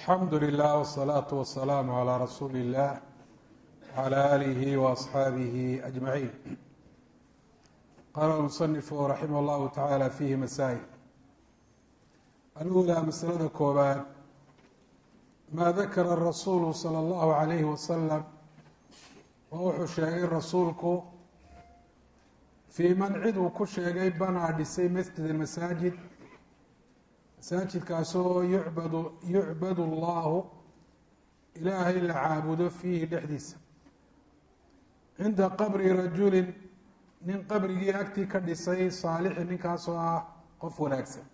alxamdu lilah wsalaatu wasalaamu calaa rasuuli illah wcala aalihi waasxaabihi ajmaciin qaala almusanifu raximah llahu tacaala fiihi masaa'il alulaa masalada koobaad maa dakara rasuulu sala allahu calayhi wasalam oo wuxuu sheegay rasuulku fii man cid uu ku sheegay banaa dhisay masjida masaajid masaajidkaasoo yucbadu yucbadu allahu ilaahay la caabudo fiihi dhexdiisa. Cinda qabri rajulin nin qabrigii agtii ka dhisay saalixi ninkaasoo ah qof wanaagsan.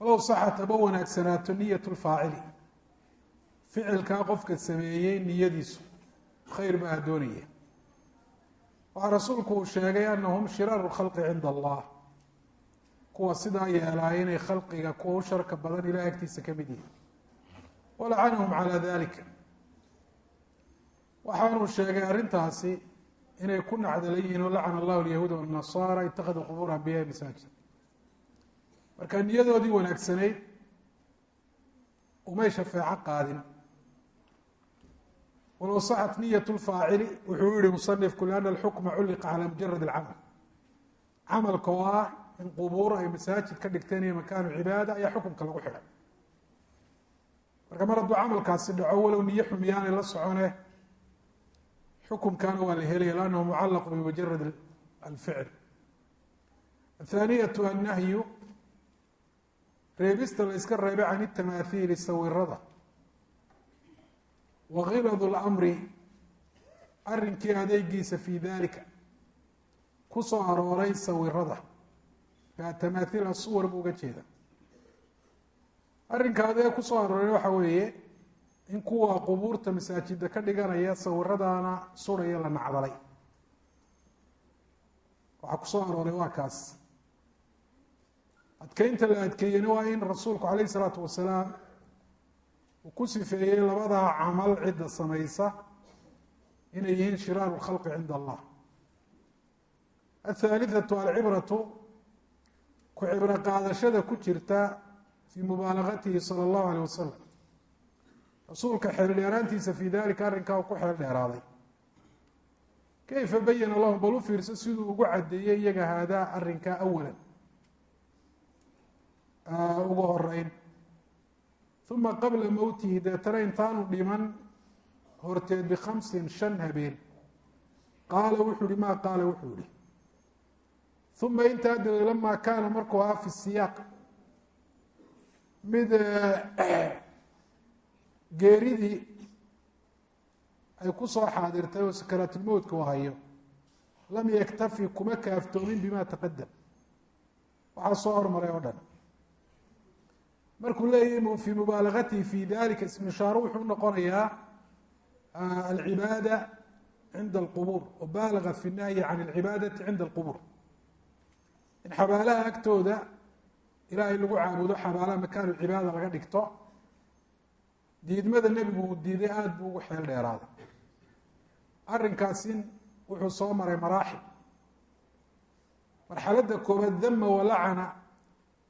Walow saxat aba wanaagsanaato niyat lfaacili ficilkaa qofka sameeyey niyadiisu khayr baa doonaya. Waxaa rasuulku uu sheegay anahum shiraaru lkhalqi cinda allah kuwa sidaa yeelaa inay khalqiga kuwa u sharka badan ilahay agtiisa ka mid yihiin walacanahum calaa dalika waxaanuu sheegay arrintaasi inay ku nacdala yihiin oo lacana allahu alyahuuda wanasaara itakaduu qubuur ambiyaai masaajid. Marka niyadoodii wanaagsanayd umay shafeeco qaadin. Walow saxat niyat lfaacili wuxuu yihi musanifku liana alxukma culliqa calaa mujarad alcamal. Camalka oo ah in qubuur ay masaajid ka dhigteen iyo makaanu cibaada ayaa xukunka lagu xidhay marka mar hadduu camalkaasi dhaco walow niyo xumiyaanay la socone xukunkaana waa la helaya lannahu mucallaqu bimujarad alficl. Athaaniyatu annahyu reebista la yska reebay can itamaahiili sawirada wa khilad اlamri arrinkii adeegiisa fi dalika ku soo arooray sawirada tamaaiil suwar buu uga jeeda. Arrinka adee ku soo arooray waxa weeye in kuwa qubuurta masaajida ka dhiganaya sawiradaana suraya la nacdalay waxaa ku soo arooray waa kaas. Adkeynta la adkeeyena waa in rasuulku calayh isalaatu wasalaam uu ku sifeeyey labadaa camal cidda samaysa inay yihiin shiraaru lkhalqi cinda allah. Athaalithatu alcibratu ku cibro qaadashada ku jirta fii mubaalagatihi sala allahu aleyh wasalam rasuulka xeel dheeraantiisa fii dalika arrinkaa ku xeel dheeraaday. Kayfa bayana lahum bal u fiirso siduu ugu caddeeyey iyaga haadaa arrinkaa awalan? Ugu horeyn uma qabla mowtihi deetana intaanu dhiman horteed bikhamsin shan habeen. Qaala wuxuu ihi maa qaala? Wuxuu ihi uma intaa dabeed lamaa kaana markuu ahaa fi siyaaq mid geeridii ay ku soo xaadirtay oo sakaraatulmowtka u hayo lam yaktafi kuma kaaftoomin bima taqadam waxaa soo hormaray oo dhan markuu leeyahy fii mubaalagatihi fi dalika ismishaaro wuxuu noqonayaa alcibaada cinda alqubuur wa baalaga fi nahyi can alcibaadati cinda alqubuur in xabaalaha agtooda ilaahay lagu caabudo xabaalaha makaanu cibaada laga dhigto diidmada nebigu uu diiday aada buu ugu xeel dheeraaday arrinkaasin wuxuu soo maray maraaxil marxaladda koobaad dama walacana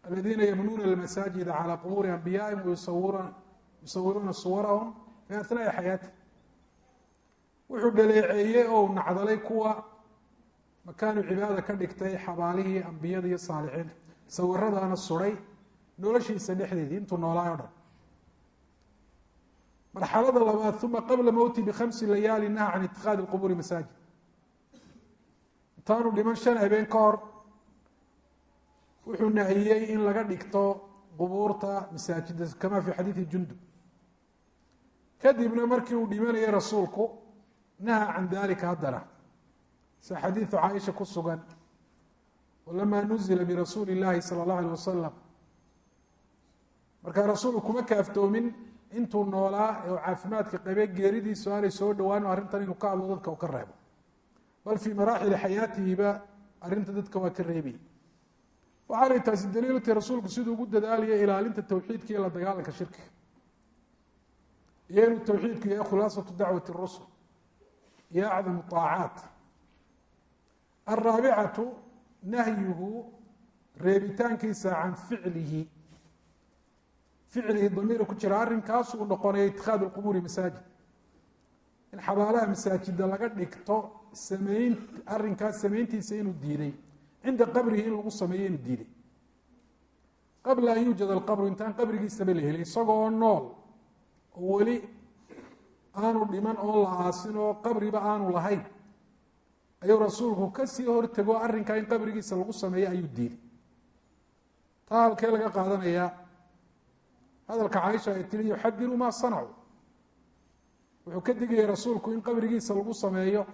aladiina yabnuuna almasaajida calaa qubuuri anbiyaa'ihim wayusawiruna yusawiruuna suwarahum fi atnaai xayaati. Wuxuu dhaleeceeyey oo nacdalay kuwa makaanu cibaada ka dhigtay xabaalihii ambiyada iyo saalixiinta sawiradaana suray noloshiisa dhexdeedii intuu noolaay o dhan. Marxalada labaad uma qabla mowti bikhamsi layaali naha can itikaadi lqubuuri masaajid. Intaanu dhiman shan habeen ka hor wuxuu nahiyey in laga dhigto qubuurta masaajida kama fi xadiidi jundub. Kadibna markii uu dhimanayay rasuulku naha can dalika haddana si xadiidu caaisha ku sugan lama nuzila birasuuli illaahi sala allahu alay wasalam markaa rasuulku kuma kaaftoomin intuu noolaa ee caafimaadka qabe geeridiisu aanay soo dhawaanin arrintan inuu ka hadlo dadka u ka reebo. Bal fii maraaxili xayaatihiba arrinta dadka waa ka reebayay waxaanay taasi daliilu tahay rasuulku siduu ugu dadaalaya ilaalinta tawxiidka iyo la dagaalanka shirkiga. Iyo inuu tawxiidku yahay khulaasatu dacwati rusul iyo acdamu aacaat alraabicatu nahyuhu reebitaankiisa can ficlihi ficlihi damiira ku jira arrinkaas uu noqonaya itikaad lqubuuri masaajid in xabaalaha masaajida laga dhigto sameyn arrinkaas samayntiisa inuu diiday cinda qabrihi in lagu sameeyo inuu diiday qabla an yuujad alqabru intaan qabrigiisaba la helay isagoo nool oo weli aanu dhiman oon la aasin oo qabriba aanu lahayn ayuu rasuulku ka sii hortego arrinkaa in qabrigiisa lagu sameeyo ayuu diiday. Taa halkee laga qaadanayaa hadalka caaisha ay tiri yuxadiru maa sanacuu. Wuxuu ka digayay rasuulku in qabrigiisa lagu sameeyo.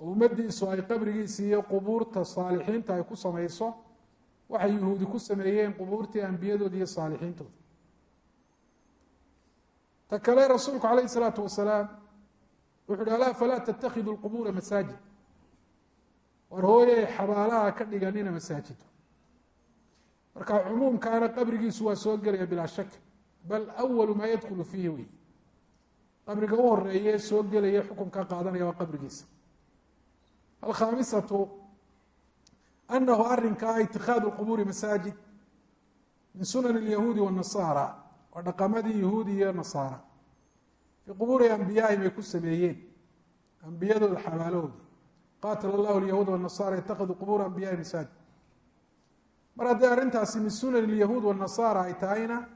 Oo ummadiisu ay qabrigiisa iyo qubuurta saalixiinta ay ku samayso. Waxay yuhuudi ku sameeyeen qubuurtii ambiyadooda iyo saalixiintooda. Ta kale rasuulku calayhi salaatu wasalaam wuxu uhi alaa falaa tatakhidu lqubuura masaajid. War hooye xabaalaha ka dhiganina masaajido marka cumuumkaana qabrigiisu waa soo gelaya bilaa shak bal awalu maa yadkulu fiihi wey qabriga u horreeya soo gelaya xukunka qaadanaya waa qabrigiisa. Alkhaamisatu anahu arinkaa itikaadu qubuuri masaajid min sunan lyahuudi wاnasaara waa dhaqamadii yahuudi iyo nasaara fii qubuuri ambiyaahim ay ku sameeyeen. Ambiyadooda xabaalahooda qaatal allahu lyahuud wanasaara itakaduu qubuura ambiyahi masaajid mar haddii arrintaasi min sunani lyahuud wanasaara ay tahayna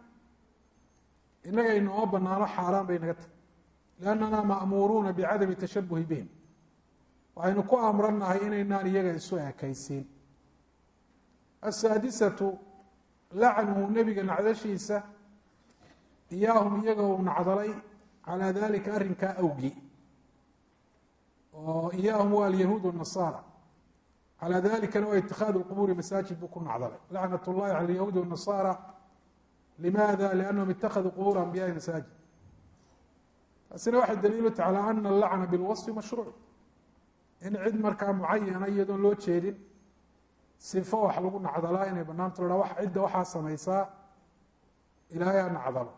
inaga inooma banaano xaaraan bay naga tahay. Liannana ma'muuruuna bicadami tashabuhi bihim. Waxaynu ku amrannahay inaynaan iyaga isu ekaysiin asaadisatu lacnuhu nebiga nacdashiisa iyaahum iyaga uu nacdalay calaa dalika arrinkaa awgi oo iyaahum waa alyahuud wanasaara calaa dalikana waa itikaadu lqubuuri masaajid buu ku nacdalay. Lacnat llahi cala alyahuudi wanasaara limaada? Liannahum itakaduu qubuura ambiyahi masaajid. Taasina waxay daliilu tahay calaa ana allacna bilwasfi mashruuc. In cid markaa mucayana iyadoon loo jeedin sifo wax lagu nacdalaa inay banaanto la ha cidda waxaa samaysaa ilaahay ha nacdalo.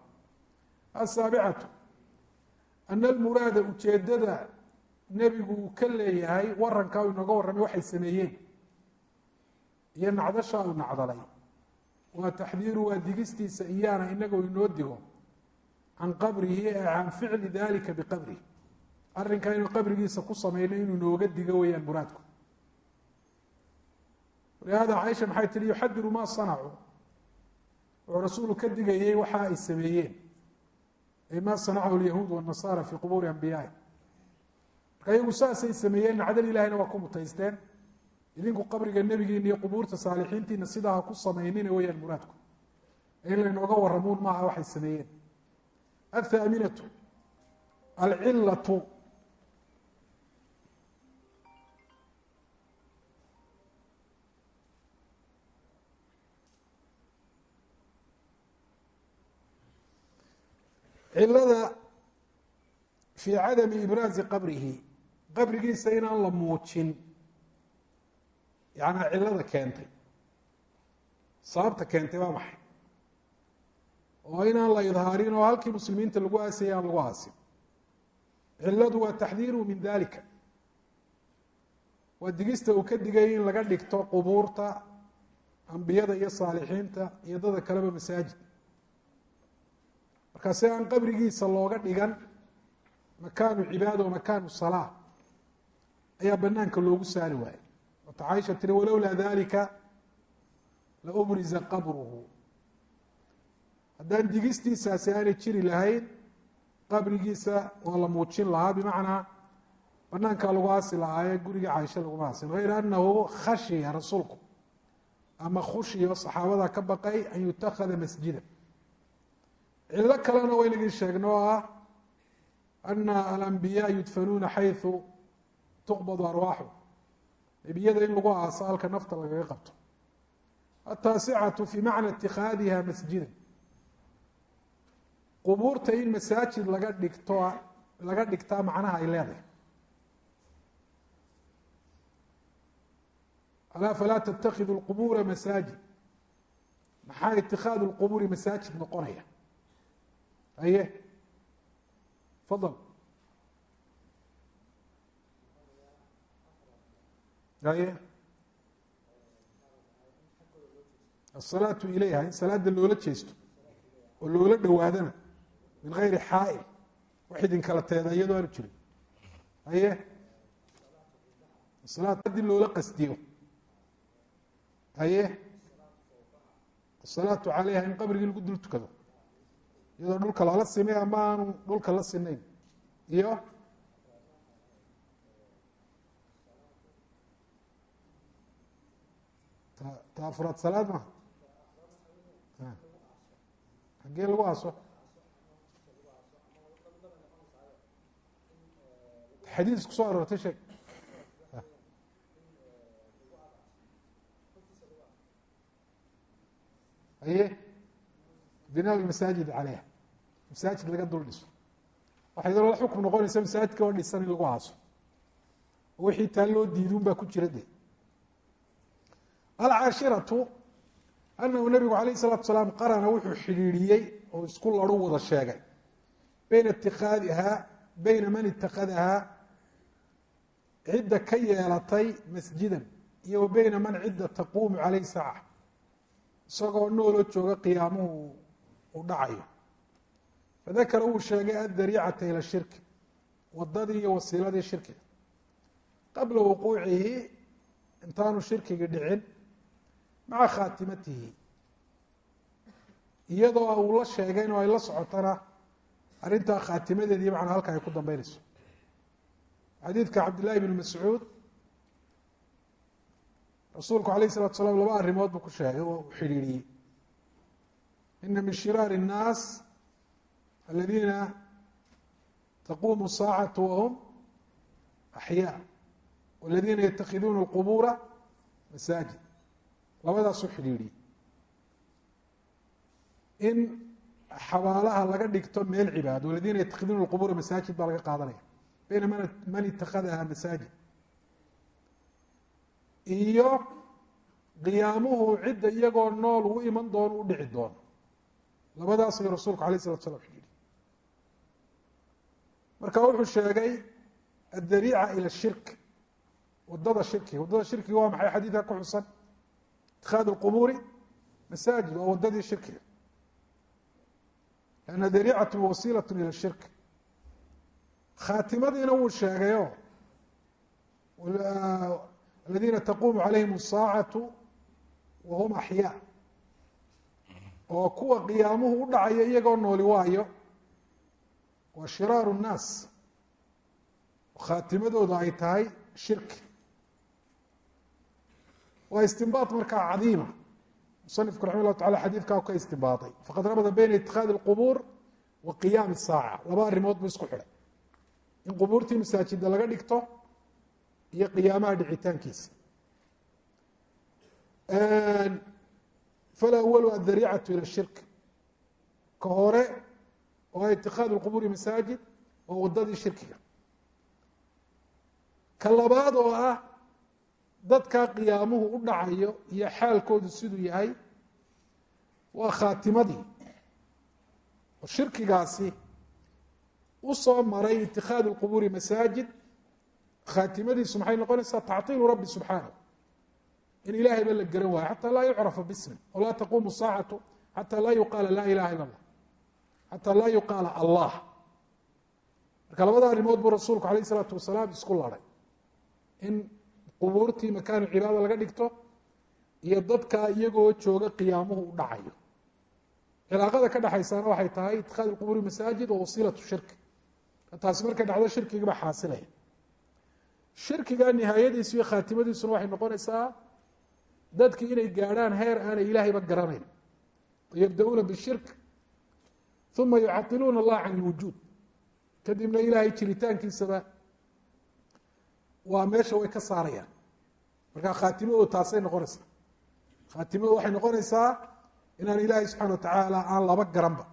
Asaabicatu ana almuraada ujeedada nebigu uu ka leeyahay warankaa uu inooga warramay waxay sameeyeen iyo nacdashaa uu nacdalay waa taxdiiru waa digistiisa iyaana inagoo inoo digo can qabrihi can ficli dalika biqabrihi arrinkaa inuu qabrigiisa ku sameyno inuu inooga digo weeyaan muraadku walihada caaisha maxay tihi yuxadiru ma sanacuu wuxuu rasuulu ka digayey waxa ay sameeyeen ma sanacahu lyahuud wanasaara fii qubuuri ambiyaai marka iyagu saasay sameeyeen nacdal ilahina waa ku mutaysteen. Idinku qabriga nebigiina iyo qubuurta saalixiintiina sidaa ha ku samaynina weeyaan muraadku. In laynooga waramuun maaha waxay sameeyeen. Athaaminatu alcilatu cilada fii cadami ibraazi qabrihi qabrigiisa inaan la muujin yaana cilada keentay sababta keentay waa maxay? Oo inaan la idhaarin oo halkii muslimiinta lagu aasayay aan lagu aasin. Ciladu waa taxdiiruhu min dalika waa digista uu ka digay in laga dhigto qubuurta ambiyada iyo saalixiinta iyo dada kaleba masaajid markaa aan qabrigiisa looga dhigan makaanu cibaada makaanu salaa ayaa banaanka loogu saari waayey. Wata caaisha tiri walowlaa dalika la ubriza qabruhu. Haddaan digistiisaasi aanay jiri lahayn qabrigiisa waa la muujin lahaa bimacnaa banaankaa lagu aasi lahaaye guriga caaisha laguma aasin hayra anahu khashiya rasuulku ama khushiyo saxaabada ka baqay an yutakada masjida cilo kalena waynagii sheegno oo ah ana alambiyaa yudfanuuna xayثu tuqbadu arwaaxu. Nebiyada in lagu aaso halka nafta lagaga qabto. Ataasicatu fi macna itikaadiha masjida qubuurta in masaajid laga dhigto laga dhigtaa macnaha ay leedahay. Alaa falaa tatakhidu lqubuura masaajid. Maxaa itikaadu lqubuuri masaajid noqonaya aye. Fadal aye. Asalaatu ilayha in salaada loola jeesto oo loola dhowaadana min gayri xaa'il wax idinkala teeda iyadoo aanu jirin haye salaad haddii loola qasdiyo. Haye asalaatu calayha in qabrigii lagu dul tukado iyadoo dhulka lala simay ama aanu dhulka la sinayn. Iyo? Ta afraad salaad maha xaggee lagu aaso? Xadiis ku soo aroortay sheeg. Haye binaa masaajid caleyha masaajid laga dul dhiso waxay la xukm noqonaysa masaajidka oo dhisan in lagu aaso oo wixii taa loo diidun baa ku jira de alcaashiratu anahu nabigu alayh الsalatu salaam qarana wuxuu xidhiidhiyey oo isku laru wada sheegay bayna itikaadihaa bayna man itakadahaa cidda ka yeelatay masjidan iyo bayna man cidda taquumu calayh saaca. Isagoo nooloo jooga qiyaamuhu uu dhacayo fadakara wuu sheegay addariicata ila shirki wadadii iyo wasiiladii shirkiga qabla wuquucihi intaanu shirkigi dhicin maca khaatimatihi iyadoo uu la sheegayn oo ay la socotana arrintaa khaatimadeedii macnaa halka ay ku dambeynayso xadiidka cabdillahi bn mascuud rasuulku alayh الsalatu salaam laba arrimood buu ku sheegay oo xidhiidhiyey ina min shiraari الnaas aladiina taquumu saacatu wahum axyaa waladiina yatakhiduuna اlqubuura masaajid labadaasuu xidhiidhiyey in xabaalaha laga dhigto meel cibaado waladiina yatakhiduuna اlqubuura masaajid baa laga qaadanaya bayna man itakadaha masaajid iyo qiyaamuhu cidda iyagoo nool u iman doono u dhici doono labadaas ayuu rasuulku alayh isalatu slam marka wuxuu sheegay adariica ila shirk. Wadada shirkiga waddada shirkiga waa maxay? Xadiidka ku xusan. Itikaadu lqubuuri masaajid waa wadadii shirkiga. Lanna dariicatu wasiilatu ila shirk. Khaatimadiina wuu sheegayoo aladiina taquumu calayhim asaacatu wahum axyaa oo kuwa qiyaamuhu udhacaya iyagoo nooli waayo waa shiraaru الnaas khaatimadooda ay tahay shirki waa istinbaaط markaa cadiima musanifku raxima llah tacala xadiidkaa ka istinbaaطay faqad rabada bayna itikaadi اlqubuur wa qiyaami الsaaca laba arrimood buu isku xidhay in qubuurtii masaajida laga dhigto iyo qiyaamaha dhicitaankiisa falawalu addariicatu ila shirk ka hore waa itikhaadu lqubuuri masaajid waa wadadii shirkiga ka labaad oo ah dadkaa qiyaamuhu u dhacayo iyo xaalkoodu siduu yahay waa khaatimadii oo shirkigaasi u soo maray itikhaadu lqubuuri masaajid khaatimadiisu maxay noqonaysaa tactiilu rabbi subxaanahu in ilaahayba la garan waayo xataa laa yucrafa bismi oo laa taquumu saacatu xataa laa yuqaala laa ilaha illa allah xataa laa yuqaala allah. Marka labada arrimood buu rasuulku alayh isalaatu wasalaam isku laday in qubuurtii makaanu cibaada laga dhigto iyo dadkaa iyagoo jooga qiyaamuhu u dhacayo. Cilaaqada ka dhexaysana waxay tahay itikhaad اqubuuri masaajid wa shirki taasi markay dhacdo shirkigibaa xaasilaya shirkigaa nihaayadiisu iyo khaatimadiisuna waxay noqonaysaa dadki inay gaadhaan heer aanay ilaahayba garanayn. Yabda-uuna bishirk uma yucailuuna allah can lwujuud kadibna ilaahay jiritaankiisaba waa meesha way ka saarayaan marka khaatimadu taasay noqonaysaa khaatimadu waxay noqonaysaa inaan ilaahay subxana watacaala aan laba garanba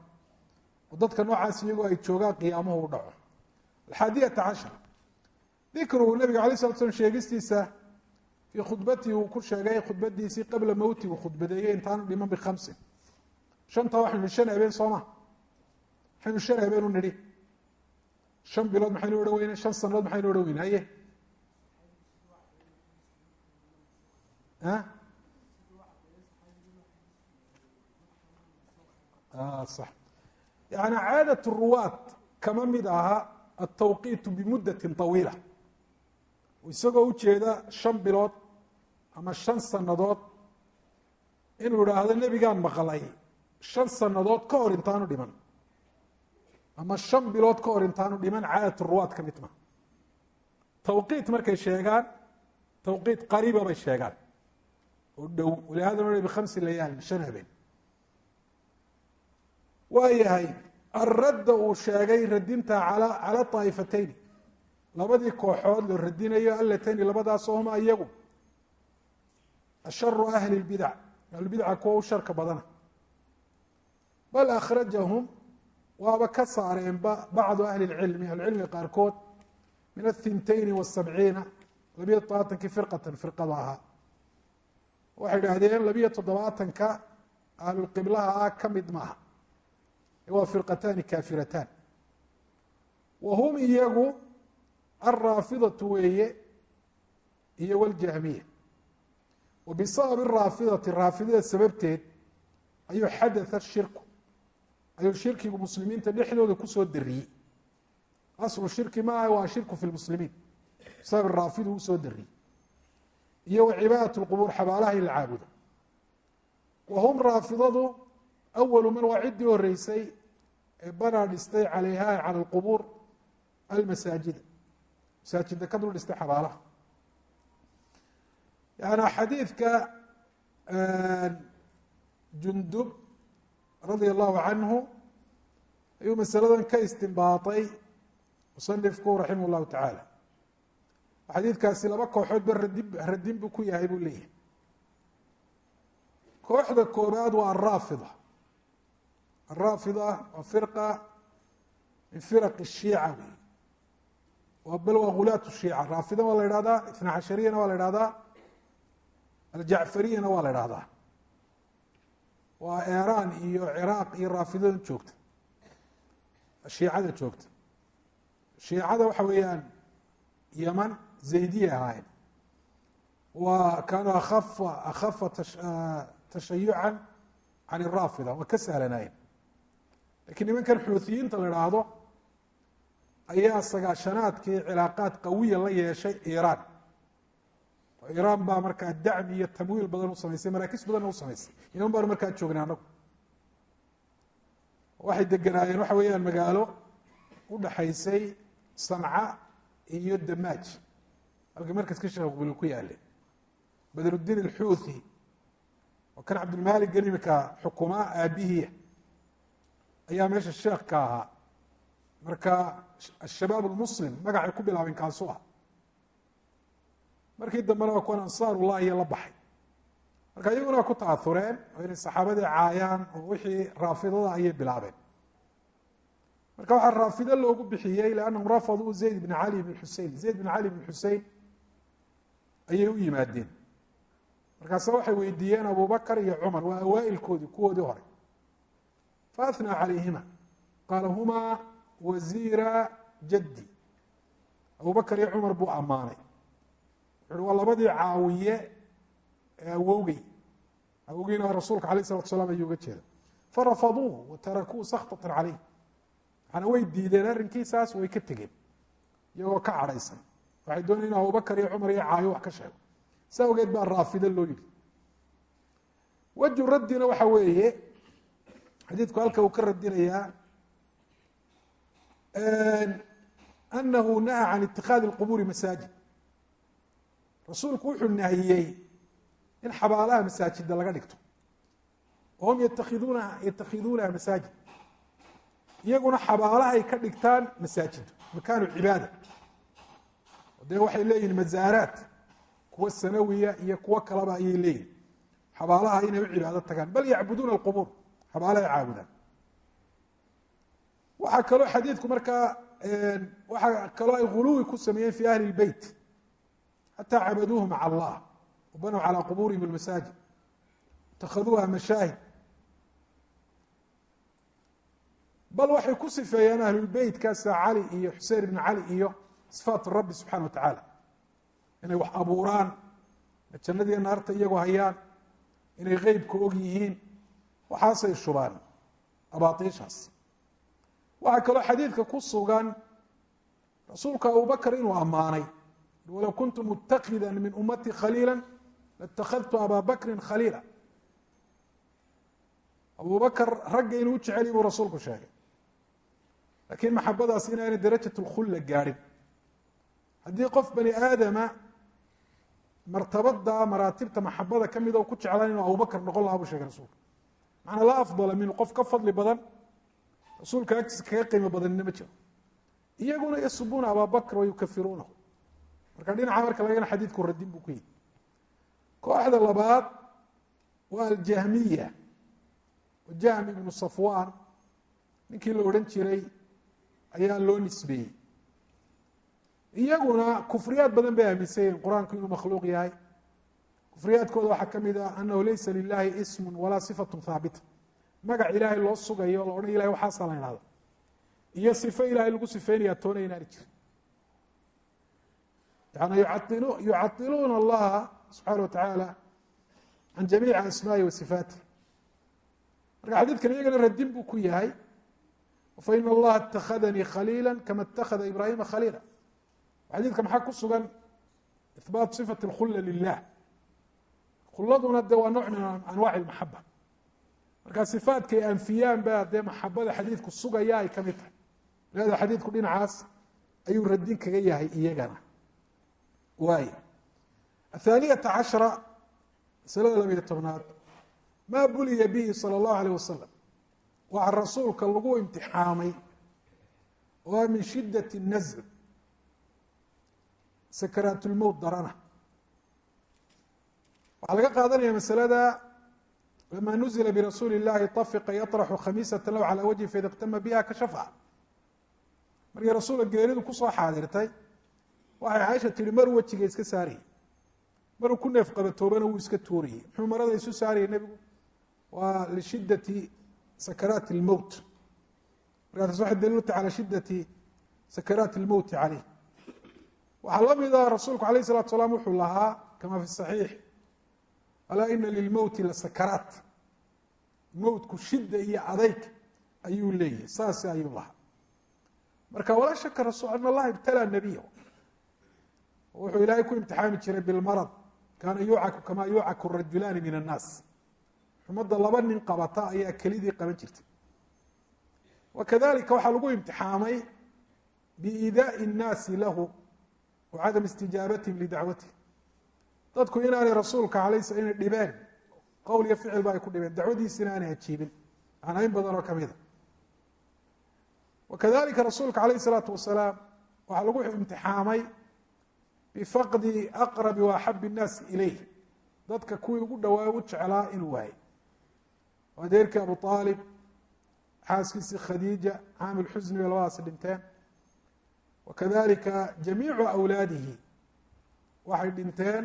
dadka noocaas iyagoo ay joogaan qiyaamuhu u dhaco alxaadiyata cashar dikruhu nabiga alay slat slam sheegistiisa fii khudbatii uu ku sheegay khudbadiisii qabla mowti uu khudbadeeyey intaanu dhiman bikhamsin shantaa waxaynu shan habeen sooma maxaynu shan habeen u nidhi. Shan bilood maxaynu odhan weyne shan sanadood maxaynu odhan weyne haye? Sax. Yani caadat ruwaad kama mid aha altawqiitu bimuddatin طawiila isagoo ujeeda shan bilood ama shan sannadood inuu idhaahdo nebigaan maqlay shan sannadood ka hor intaanu dhiman ama shan bilood ka hor intaanu dhiman caadat ruwaad ka mid ma. Tawqiit markay sheegaan tawqiit qariiba bay sheegaan. Oo dhow walihada bikhamsi layaalin shan habeen. Waa yahay uu sheegay radinta ala cala طaa'ifatayni labadii kooxood la radinayo allatayni labadaas iyagu. Asharu ahli اlbidac ahlulbidca kuwa u sharka badana. Bal akhrajahum waaba ka saareenba bacdu ahli اlcilmi ahlucilmiga qaarkood min athintayni wasabciina labiyo todobaatankii firqatan firqada ahaa. Waxay idhaahdeen labiyo toddobaatanka ahlulqiblaha ah ka mid maaha. Waa firqataani kaafirataan. Wa hum iyagu alraafidatu weeye iyo waljahmiya. Wa bisababi raafidati raafidada sababteed ayuu xadatha shirku ayuu shirkigu muslimiinta dhexdooda ku soo dariyey aslu shirki maaha waa shirku fi lmuslimiin bisabab raafidu u soo dariyey iyo wa lqubuur xabaalaha la caabudo. Wa hum raafidadu awalu man waa ciddii horeysay ee banaa dhistay calayha cala alqubuur almasaajida masaajida ka dul dhistay xabaalaha. Yaani xadiidka jundub radia allahu canhu ayuu masaladan ka istinbaaطay musanifku raximah اllahu tacaala xadiidkaasi laba kooxood ba radin radin buu ku yahay buu leeyahay kooxda koobaad waa araafida araafida waa firqa min firaq الshiica wey bal waa gulaat shiica raafida waa la ihahdaa itna cashariyana waa la ihahdaa aljacfariyana waa la ihahdaa waa eraan iyo ciraaq iyo raafidada joogta. Shiicada joogta. Shiicada waxa weeyaan yaman zaydiya ahaayeen. Wa kaanuu akafa akhafa tashayucan can iraafida waa ka sahlanaayeen lakiin nimankan xuuthiyiinta la idhaahdo ayaa sagaashanaadkii cilaaqaad qawiya la yeeshay iiraan oo iiraan baa markaa dacmi iyo tamwiil badan u samaysay maraakiis badanna u samaysay. Iman baanu markaa joognay anagu waxay deganaayeen waxa weeyaan magaalo u dhaxaysay sanca iyo damaaj. Halka markaska sheekh qubili ku yaale badruddiin alxuuthi oo kan cabdilmaalik gan imika xukumaa aabihiya ayaa meesha sheekh ka ahaa. Marka ashabaab lmuslim magacay ku bilaabeen kaasu ah markii dambena waa kuwan ansaarullah iyo la baxay. Marka iyaguna ku ta'aureen oo inay saxaabadii caayaan oo wixii raafidada ayay bilaabeen. Marka waxaa raafido loogu bixiyey liannahum rafaduu zayd bn cali bn xusein zayd bn cali bn xusein ayay u yimaadeen. Markaase waxay weydiiyeen abubakar iyo cumar waa awaailkoodii kuwoodii hore. Faathnaa calayhima qaala humaa wasiira jaddi. Abubakar iyo cumar buu ammaanay wuxuuhi waa labadii caawiye ee awowgey awowgeyna waa rasuulka alayh isalatu salaam ayuu uga jeeda farafaduuhu watarakuu sakhtatan caleyh maxaana way diideen arrinkiisaas way ka tegeen. Iyagoo ka cadhaysan. Waxay doonaya abubakar iyo cumar iyo caayo wax ka sheego. Saa awgeed baa raafido loo yihi waju raddina waxa weeye xadiidku halka uu ka radinayaa anahu naha can itikaadi اlqubuuri masaajid rasuulku wuxuu nahiyey in xabaalaha masaajida laga dhigto. Wahum yatakiduna yatakhiduunaha masaajid. Iyaguna xabaalahay ka dhigtaan masaajid makaanu cibaada. Dee waxay leeyihiin mazaaraat kuwa sanawiya iyo kuwo kaleba ayay leeyihiin xabaalaha inay u cibaado tagaan. Bal yacbuduuna alqubuur xabaalahay caabudaan. Waxaa kaloo xadiidku markaa waxaa kaloo ay huluwi ku sameeyeen fi ahli اlbeyt xataa cabaduuhu maca allah wabanow calى qubuurihim اlmasaajid itakhaduuha mashaahid bal waxay ku sifeeyeen ahlulbeytkaasa cali iyo xusein ibn cali iyo sifaat rabbi subxana wa tacaala inay wax abuuraan jannadiiyo naarta iyagoo hayaan inay qeybka og yihiin waxaasay shubaan abaaiishaas waxaa kaloo xadiidka ku sugan rasuulka abubakr inuu ammaanay walow kuntu mutakida min ummati khaliila latakadtu aba bakrin khaliila abubakr ragga inuu u jeceliy buu rasuulku sheegay lakiin maxabadaas inaanay darajat lkhulla gaadhin haddii qof bani aadama martabada maraatibta maxabada ka mid o ku jeclaan inuu abubakr noqon lahaa buu sheegay rasuulka macanaa laa afdala minhu qof ka fadli badan rasuulka agtiisa kaga qiimo badanina ma jiro iyaguna yasubuuna ababakr wayukafiruunahu marka dhinaca marka lagana xadiidku radin buu ku yihi kooxda labaad waa aljahmiya jahm ibnu safwan ninkii la odhan jiray ayaa loo nisbeeyey. Iyaguna kufriyaad badan bay aaminsan yihiin qur'aanku inuu makhluuq yahay. Kufriyaadkooda waxaa ka mid ah anahu laysa lilahi ismu walaa sifatu haabita magac ilaahay loo sugayo la odhan ilahay waxaasaa la idhahda iyo sifo ilahay lagu sifeynaya toona inaani jirin yucailuuna allaha subxaana watacaala can jamiici asmaai wa sifaatih marka xadiidkan iyagana radin buu ku yahay faina allaha اtakadanii khaliila kama اtakada ibrahima khaliila xadiidka maxaa ku sugan ihbaat sifat اlkhula lilah khuladuna de waa nooc min anwaci maxaba marka sifaadkay anfiyaan ba dee maxabada xadiidku sugaya ay kamid tahay lihada xadiidku dhinacaas ayuu radin kaga yahay iyagana waay athaaniyata cashra masalada labiyo tobnaad ma buliya bihi salى اllahu alيyh wasalam waxaa rasuulka lagu imtixaamay oo min shidaة الnazl sakaraat اlmowt darana waxaa laga qaadanaya masalada lama nuzila birasuuli اllahi طafiqa yaطraxu khamiisata lahu calى wajhi faida اktama biha kashafa markii rasuulka geeridu kusoo xaadirtay waxay caaisha tihi maruu wejiga iska saarayay maruu ku neef qabatoobana wuu iska tuurayey muxuu marada isu saarayay nebigu waa lishidati sakaraat اlmowt markaas waxay daliil u tahay calى shidati sakaraat اlmowti caleyh waxaa la mida rasuulku alayh الsalatu salaam wuxuu lahaa kama fi صaxiix alaa ina lilmowti lasakaraat mowtku shida iyo adayg ayuu leeyahay saas ayuu lahaa marka walaa shaka rasul an allaha ibtalaa nabiya wuxuu ilaahay ku imtixaami jiray bilmarad kaana yucaku kamaa yucaku rajulaani min annaas. Xumadda laba nin qabata ayaa kelidii qaban jirtay. Wa waxaa lagu imtixaamay biidaai nnaasi lahu wa cadam istijaabatihim lidacwatihi dadku inaanay rasuulka alay s inay dhibeen qowl iyo ficil ba ay ku dhibeen dacwadiisina aanay ajiibin macnooyin badan oo kamida wa kadalika rasuulka alayh isalaatu wasalaam waxaa lagu imtixaamay bifaqdi aqrabi waaxabi الnaasi ilayh. Dadka kuwii ugu dhawaa u jeclaa inuu waayay. Adeerkii abu aalib xaaskiisii khadiija caamil xusni bay labadaasi dhinteen. Wakadalika jamiicu awlaadihi. Waxay dhinteen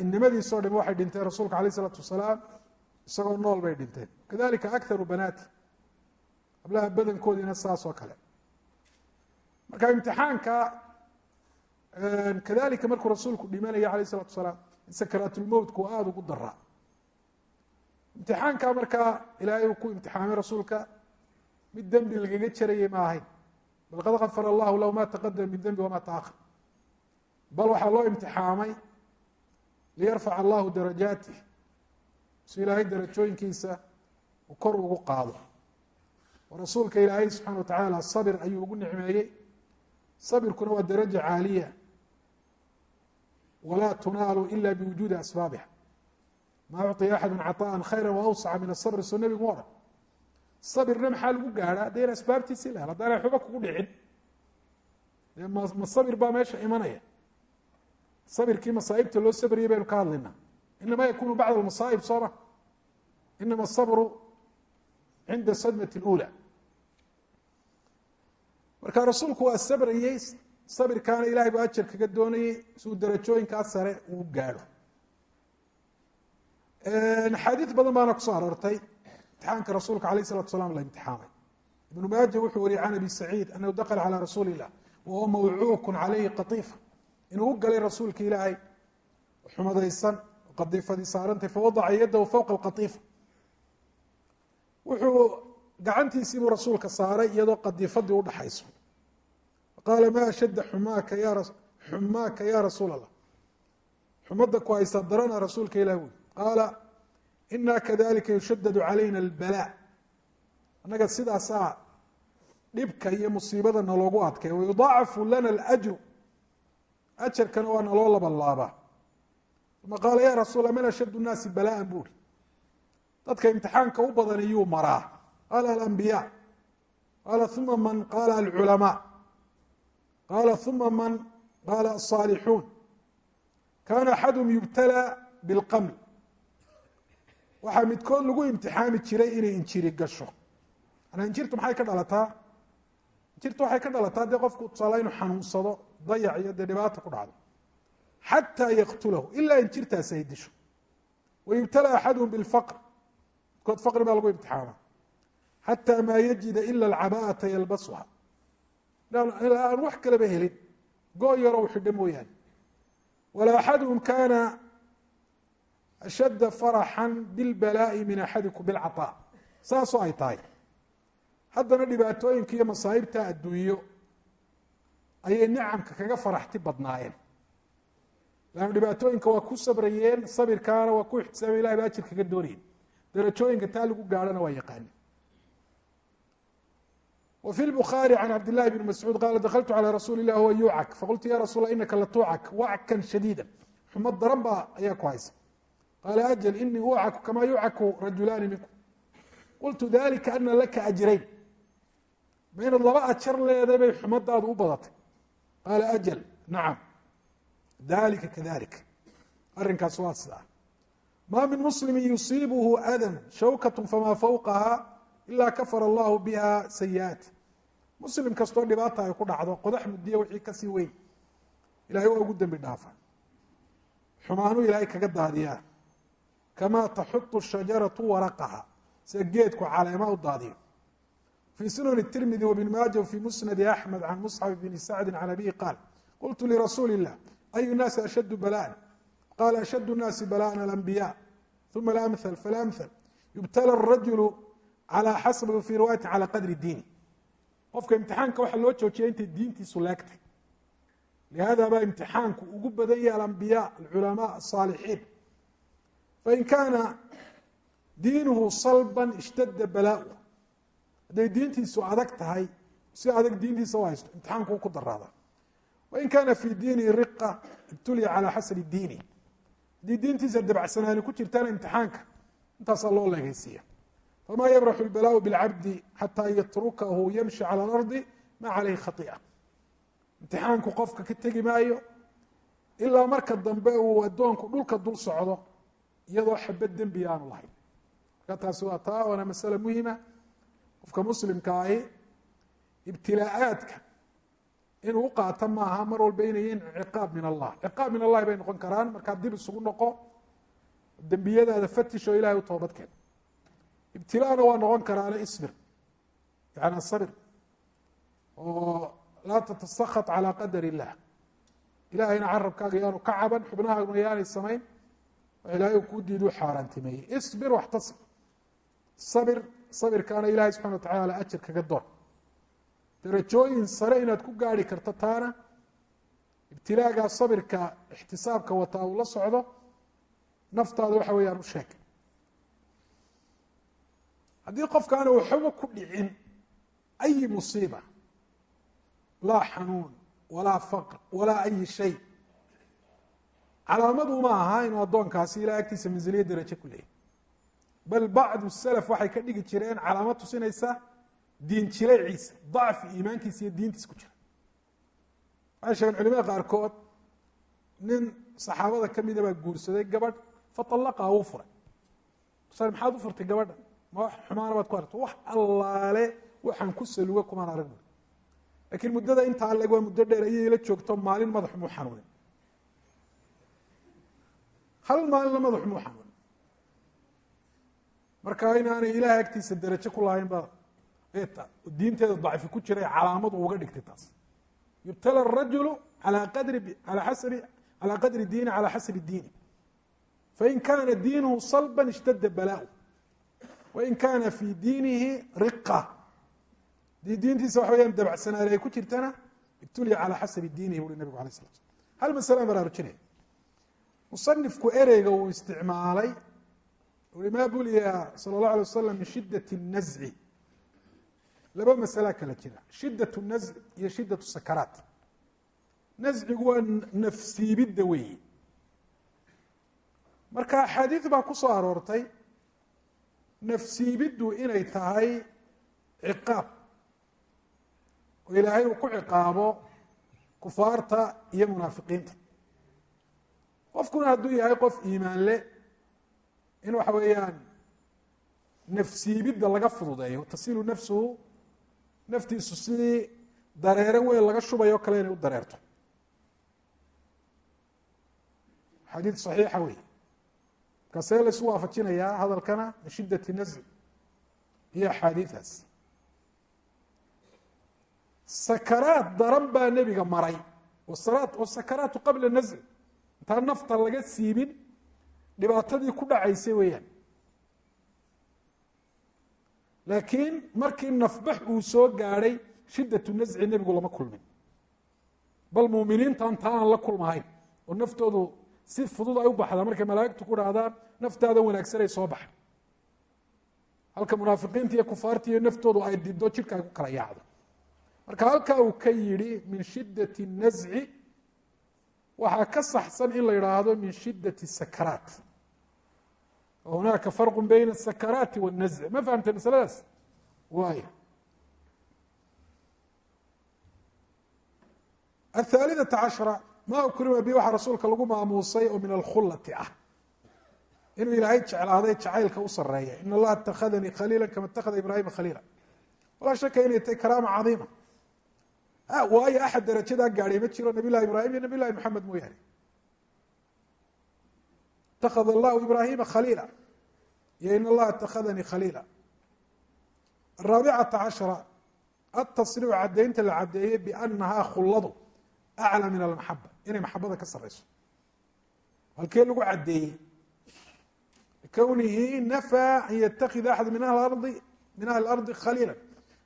innimadiis o dham waxay dhinteen rasuulka alayh isalaatu wasalaam isagoo nool bay dhinteen. Kadalika akaru banaati. Hablaha badankoodiina saas oo kale marka imtixaanka kadalika markuu rasuulku dhimanaya alayh isalatu wasalaam sakaraatulmowtku aada ugu daraa imtixaanka markaa ilaahay uu ku imtixaamay rasuulka mid dembi lagaga jarayay ma ahayn. Bal qad kafara allahu lahu ma taqadama min dembi wama taahar bal waxaa loo imtixaamay liyarfac allahu darajaatih si ilaahay darajooyinkiisa uu kor ugu qaado. Rasuulka ilaahay subxana wa tacaala sabir ayuu ugu nicmeeyey sabirkuna waa daraja caaliya wlaa tunaalu ila biwujuudi asbaabiha maa ucطiya axadu caطaءa khayra waawsaca min asabr soo nebigu ma odhan sabirna maxaa lagu gaadhaa dee in asbaabtiisi la hel haddaanay waxba kugu dhicin dee ma ma sabir baa meesha imanaya sabirkii masaaibta loo sabriyay baynu ka hadlaynaa inama yakunu bacd almasaa'ib sooma inama asabru cinda sadmati اlأulى marka rasuulku waa sabriyey sabirkaana ilahay buu ajar kaga doonayey si darajooyinkaa sare uu gaadho. Axaadiid badan baana ku soo aroortay. Imtixaanka rasuulka alayh salatu salam la imtixaamay. Ibnu maaja wuxuu wariyey can abi saciid anahu dakla calaa rasuuli illah wahuwa mawcuukun calayhi qaiifa inuu u galay rasuulka ilaahay xumadaysan qadiifadii saarantay fawadaca yadahu fowqa qaiifa wuxuu gacantiisiibuu rasuulka saaray iyadoo qadiifadii udhaxayso qaala ma ashadda xumaaka ya xumaaka ya rasuul allah xumadda ku haysa darana rasuulka ilah buui qaala ina kadalika yushadadu calayna albala annaga sidaasaa dhibka iyo musiibada naloogu adkay wayudaacafu lana alajru. Ajarkana waa naloo labanlaabaa uma qaala ya rasuula man ashaddu nnaasi bala'an buuri dadka imtixaanka u badan iyuu maraa qaala alambiya qaala uma man qaala alculamaa qaala uma man qaala asaalixuun kaana axadum yubtalaa bilqaml waxaa midkood lagu imtixaami jiray inay injiri gasho manaa maxay ka dhalataa injirtu waxay ka dhalataa dee qofku tusaala inuu xanuunsado dayac iyo dee dhibaata ku dhacdo xataa yaktulahu ilaa injirtaasi ay disho wayubtala axaduhum bilfaqr midkood faqri baa lagu imtixaama xataa maa yajida ila alcabaa'ata yalbasuha. Aan wax kaleba helin go yaro u xidho mooyaane wala axaduhum kana ashadda faraxan bilbalaa'i min axadikum bilcataa saasoo ay tahay haddana dhibaatooyinka iyo masaa'ibta adduunyo ayay nicamka kaga faraxti badnaayeen. Laanna dhibaatooyinka waa ku sabrayeen sabirkaana waa ku ixtisaamay ilahay ba ajir kaga doonayeen. Darajooyinka taa lagu gaadhana waa yaqaaneen fi lbukhaari can cabd llahi bn mascuud qaala dakltu calى rasuuli illah huwa yucak faqultu ya rasuul inaka latucak wackan shadiida xumad daran baa ayaa ku haysa. Qaala ajl inii ucaku kama yucaku rajulaani minkum. Qultu dalika ana laka ajrayn. Ma inaad laba ajar leeday bay xumadaadu u badatay. Qaala ajl nacam. Dalika kadalik arrinkaas waa sidaa. Ma min muslimi yusiibhu adan shawkat fama fawqaha ila kafara allahu biha sayi'aat muslim kastoo dhibaata ay ku dhacdo qodax mudiya wixii ka sii weyn. Ilahay waa ugu dembi dhaafa. Xumaanuu ilaahay kaga daadiyaa. Kama taxutu shajaratu waraqaha. Sida geedku caleema u daadiyo. Fii sunan tirmidi wbn maaja fi musnadi axmed can musxab bni sacdi can abihi qaal qultu lirasuuli illah ayu naasi ashaddu bala'an? Qala ashaddu naasi bala'an alambiya uma alamhal falamhal yubtala rajulu alى xasb fi riwaayati calى qadri diini qofka imtixaanka waxaa loo joojiya intay diintiisu leegtay lihada baa imtixaanku ugu badan yahay alambiya alculamaa asaalixiin fain kaana diinuhu salban ishtada balaa-u hadday diintiisu adag tahay si adag diintiisa u haysto imtixaanku u ku daraada wain kaana fi diini riqa ibtuliya calaa xasri diini haddii diintiisa dabacsanaan ku jirtaana imtixaanka intaasaa loo leegaysiiya fma ybraxu اlbalaaءu bاlcabdi xataa yatrukahu yamshi calى اlardi ma calayhi khai'a imtixaanku qofka ka tegi maayo ilaa marka dambe uu addoonku dhulka dul socdo iyadoo xabad dembi aanu lahayn marka taasi waa taa waana masale muhima qofka muslimka ahi ibtilaa'aadka inuu u qaato maaha mar walba inay yihiin ciqaab min allah ciqaab min allahi bay noqon karaan markaad dib isugu noqo dembiyadaada fatish oo ilahay u toobadkeen ibtilaana waa noqon karaana isbir yani sabir oo laa tatasakhat calى qadar illah ilahayna carabkaaga yaanu ka caban xubnahaaguna yaanay samayn wax ilaahay kuu diiduu xaaraantimeeyey. Isbir waxtasib sabir sabirkaana ilahay subxana wa tacala ajar kaga door. Darajooyin sare inaad ku gaari karto taana ibtilaagaa sabirka ixtisaabka wataa uu la socdo naftaada waxa weeyaan u sheeg haddii qofkaana waxba ku dhicin ayi musiiba? Laa xanuun walaa faqr walaa ayi shay. Calaamadu ma aha inuu addoonkaasi ilaa agtiisa manziliya darajo ku leeyahy bal bacdu salaf waxay ka dhigi jireen calaamad tusinaysa diin jilayciisa dacfi iimaankiisa iyo diintiisa ku jira. Waxay sheegeen culimada qaarkood nin saxaabada kamida baa guursaday gabadh faallaqaa wuu furay. Maxaad u furtay gabadha ma wax xumaana baad ku aragto. Wax allaale waxaan ku saluga kumaan arag bui laakiin muddada intaa leg waa muddo dheer ayay la joogto maalin madaxu muu xanuunin hal maalinna madaxu muu xanuunin marka inaanay ilaahay agtiisa darajo ku lahayn ba diinteeda dacfi ku jiray calaamad uga dhigtay taas. Yubtala arajulu ala qadri ala xasabi calaa qadri diini calaa xasabi diini. Fain kaana diinuhu salban ishtadda balaa wain kaana fii diinihi riqa diintiisa waxa weyaan dabacsanaani ay ku jirtana ibtuliya calaa xasabi diinihi buui nabigu ala sla hal maslaan baraarujinaya musanifku ereyga uu isticmaalay ma buliya sal اllah alay wasalam min shidat laba masalaa kala jira. Shidat nazc iyo shidat sakaraat. Nazcigu waa nafsiibidda weeye. Marka axaadiid baa ku soo aroortay nafsiibiddu inay tahay ciqaab. Oo ilaahay uu ku ciqaabo kufaarta iyo munaafiqiinta. Qofkuna hadduu yahay qof iimaan le in waxa weeyaan nafsiibidda laga fududeeyo tasilu nafsuhu naftiisu sidii dareere weyn laga shubayo o kale inay u dareerto. Xadiid صaxiixa wey markaasee la isu waafajinayaa hadalkana min shidati nazc iyo axaadiidaas. Sakaraad daran baa nebiga maray. Wasakaraatu qabla nazc intaan nafta laga siibin dhibaatadii ku dhacaysay weeyaan. Laakiin markii nafbax uu soo gaadhay shidatu nazci nebigu lama kulmin. Bal muuminiintan taa aan la kulmahayn. Oo naftoodu si fudud ay u baxdaa markay malaa'igtu ku dhahdaan naftaada wanaagsanay soo baxa halka munaafiqiinta iyo kufaarta iyo naftoodu ay dido jidhka ay ku kala yaacdo. Marka halkaa uu ka yidhi min shiddati nazci waxaa ka saxsan in la yidhaahdo min shiddati sakaraat. Hunaaka farqu bayna asakaraati waاnazci ma fahamtay masaladaas? Waay athaalidata cashra ma ukrima bi waxa rasuulka lagu maamuusay oo min alkhulati ah. Inuu ilaahay jeclaaday jacaylka u sareeya in allaha itakhadanii khaliila kama itakhada ibraahima khaliila. Walaa shaka inay tahay karaama cadiima. Ah, waayo axad darajadaa gaadhay ma jiro nabiy ibraahim iyo nabiy maxamed mooyaane. Itakada allahu ibraahima khaliila. Iyo in allaha itakhadanii khaliila. Araabicata cashara atasriicu caddaynta la caddeeyey biannahaa khuladu aclى min almaxaba inay maxabada ka sareyso halkee lagu caddeeyey kownihi nafى an ytakida axad min ahli min ahli اlardi khaliila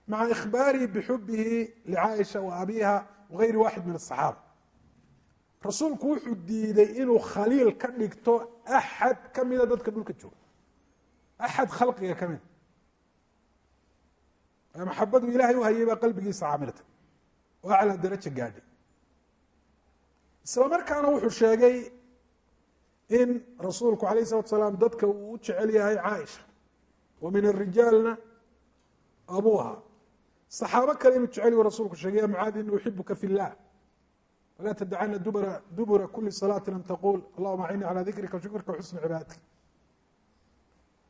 maca ikhbaarihi bixubihi lcaaisha wa abiha wagayri waxid min aلصaxaaba rasuulku wuxuu diiday inuu khaliil ka dhigto axad kamida dadka dhulka jooga axad khalqiga ka mida maxabadu ilahay u hayay baa qalbigiisa caamilta oo aclى daraja gaadhay isla markaana wuxuu sheegay in rasuulku alayh الsalatu salaam dadka uu u jecel yahay caaisha wa min arijaalna abuha صaxaabo kale inuu jecel yahu rasulku sheegay ya mucaadi ini uxibuka fi اllah falaa tadacana dubra dubura kuli salaati an taqul allahuma acini calى dikrika washukrika waxusni cibaadatika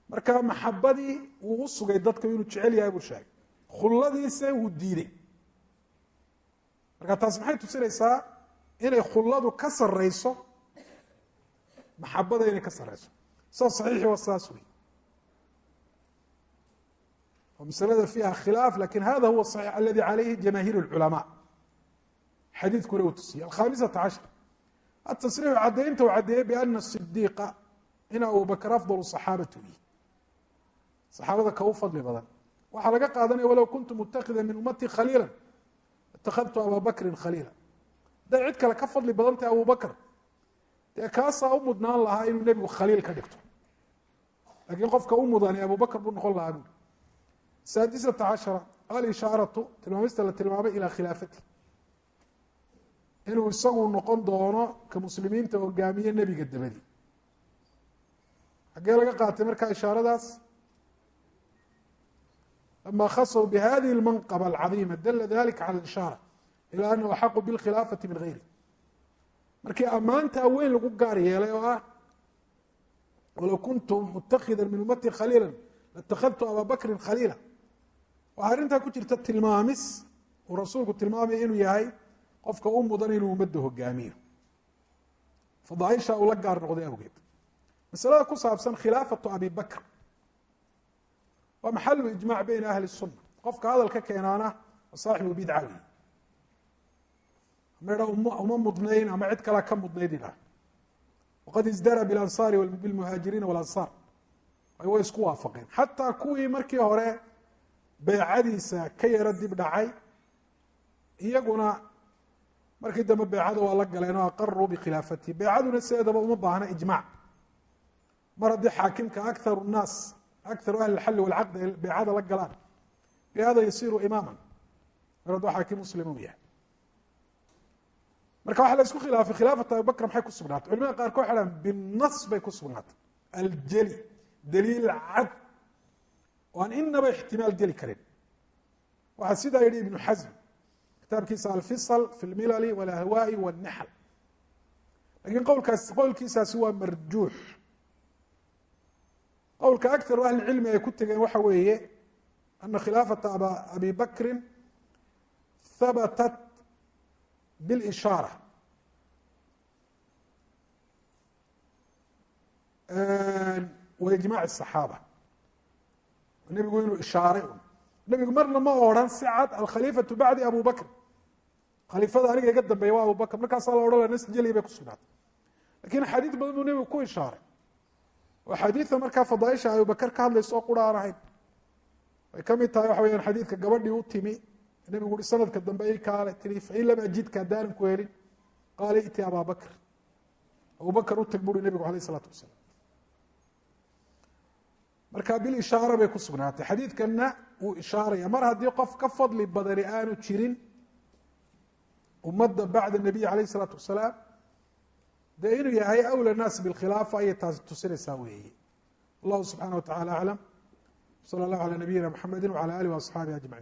marka maxabadii wuu u sugay dadka inuu jecel yahay buu sheegay khuladiisa wuu diiday marka taas maxay tusinaysaa inay khulladu ka sarayso maxabada inay ka sarayso saas saxiixi waa saas wey oo fiiha khilaaf laakiin hada huwa saxiix aladi calayhi jamaahiir اlculamaa xadiidkuna uu tusiyey. Alkhamisata cashar. Atasriixu caddaynta uu caddeeyey biana sidiiqa in abubakr afdal saxaabati u saxaabada ka u fadli badan. Waxaa laga qaadanaya walow kuntu mutakida min ummati khaliila itakhadtu abaa bakrin khaliila hadday cid kale ka fadli badan tahay abubakr dee kaasaa u mudnaan lahaa inuu nebigu khaliil ka dhigto. Laakiin qofka u mudani abubakr buu noqon lahaa buuri saadisata cashara alishaaratu tilmaamista la tilmaamay ilaa khilaafati. Inuu isagu noqon doono ka muslimiinta hogaamiye nebiga dabadi. Xaggee laga qaatay markaa ishaaradaas lama khasw bihadihi اlmanqaba alcadiima dala dalika cala ishaara ilaa anahu xaqu bilkhilaafati min hayri markii ammaanta aweyn lagu gaar yeelay oo ah walow kuntu mutakida min ummati khaliila latakhadtu abaa khaliila waxaa arrintaa ku jirta tilmaamis uu rasuulku tilmaamaya inuu yahay qofka u mudan inuu ummadda hogaamiyo fadaaisha uu la gaar noqday awgeed masalada ku saabsan khilaafatu abi bakr waa maxalu ijmaac beyna ahli الsuna qofka hadalka keenaana saaxibu bidca wey ama uma mudnayn ama cid kalea ka mudnayd idhah waqad isdara biاlansaari bilmuhaajiriina walansaar way isku waafaqeen. Xataa kuwii markii hore beecadiisa ka yaro dib dhacay iyaguna markii dambe beecada waa la galeen oo aqaruu bikhilaafatihi beecaduna sideedaba uma baahna ijmac mar haddii xaakimka akaru nnaas akaru ahli اlxalli walcaqdi ay beecada la galaan bihada yasiru imaama mar hadduu xaakim muslim u yahay marka waxaa la isku khilaafay khilaafata abubakr maxay ku sugnaatay? Culimada qaarkood waxay dhahan binas bay ku sugnaatay. Aljeli daliil cad. Oo aan inaba ixtimaal geli karin. Waxaa sidaa yihi ibnu xasm kitaabkiisa alfisal fi lmilali walahwaai wاlnaxl lakiin qowlkaas qowlkiisaasi waa marjuux. Qowlka akaru ahli ay ku tegeen waxa weeye ana khilaafata abi bakrin habatat biاlishaara wa ijmac الصaxaaba nebigu inuu ishaaray un nebigu marna ma odrhan si cad alkhaliifatu bacdi abu bakr khaliifada aniga iga dambeeya waa abu bakr markaasaa la odhan nas jeli bay ku sugnaatay lakin axaadiis badan buu nebigu ku ishaaray oo xadiida markaa fadaaisha abubakar ka hadlaysa oo qura aan ahayn way ka mid tahay waxa weyaan xadiidka gabadhii u timi nebigu ui sanadka dambe i kaale tii fain lam ajidka haddaanan ku helin? Qaala iti abaa bakr. Abubakr u tag buri nebigu alayh isalaatu wasalaam. Marka bilishaara bay ku sugnaatay. Xadiidkanna wuu ishaaraya mar haddii qof ka fadli badani aanu jirin ummadda bacda nabiy alayh isalaatu wasalaam dee inuu yahay awla naas bilkhilaafa ayay taasi tusinaysaa weeye. Wallahu subxana wa tacala aclam sala allahu calaa nabiyina mxamedi wcala alih waasxaabihi ajmaciin